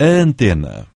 antena.